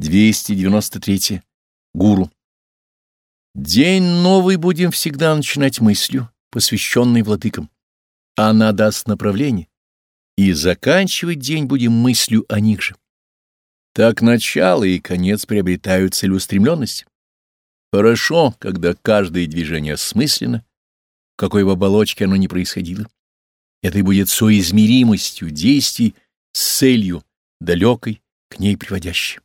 293. Гуру. День новый будем всегда начинать мыслью, посвященной владыкам. Она даст направление, и заканчивать день будем мыслью о них же. Так начало и конец приобретают целеустремленность. Хорошо, когда каждое движение осмысленно, в какой бы оболочке оно ни происходило. Это и будет соизмеримостью действий с целью, далекой к ней приводящей.